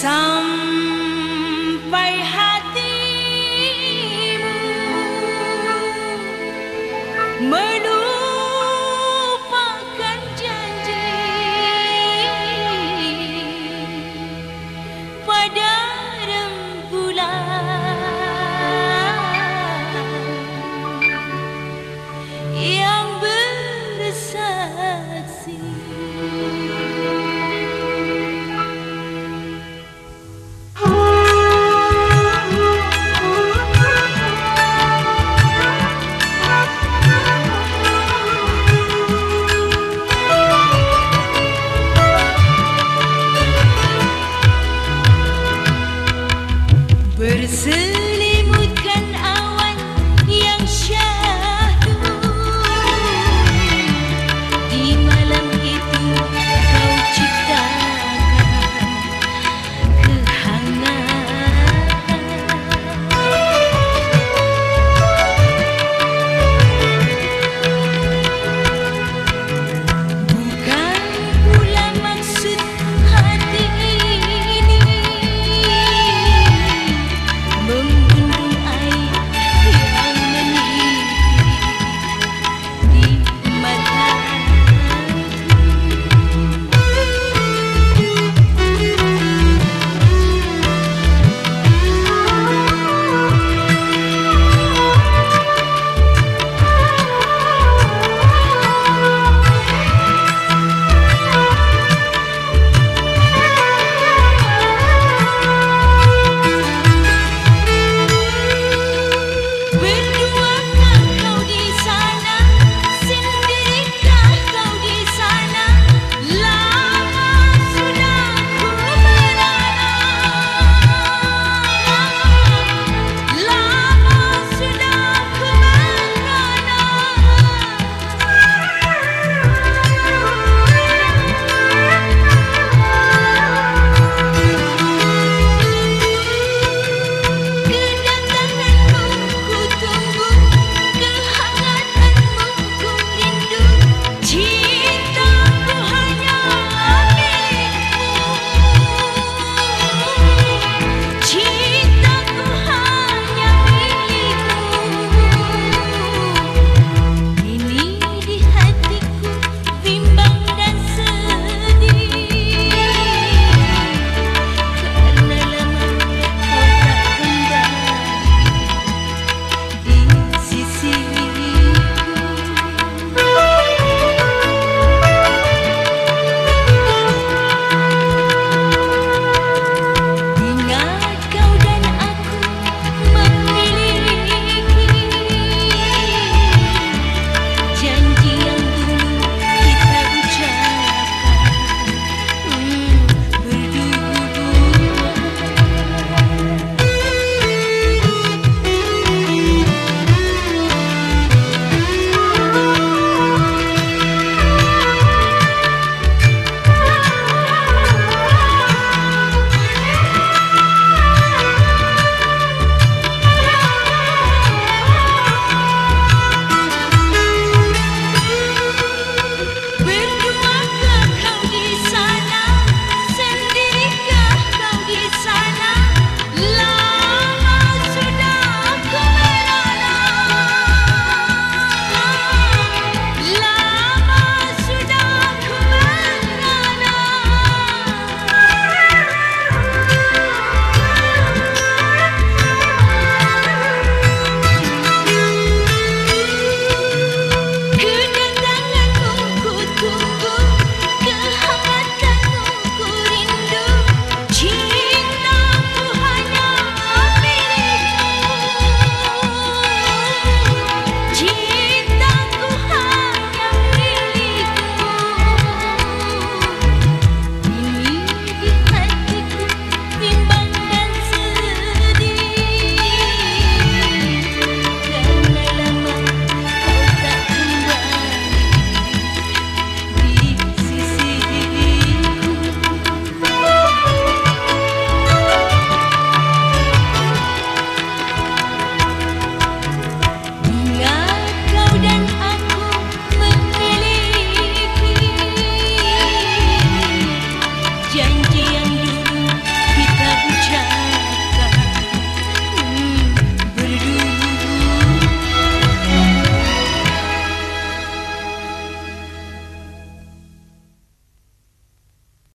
Some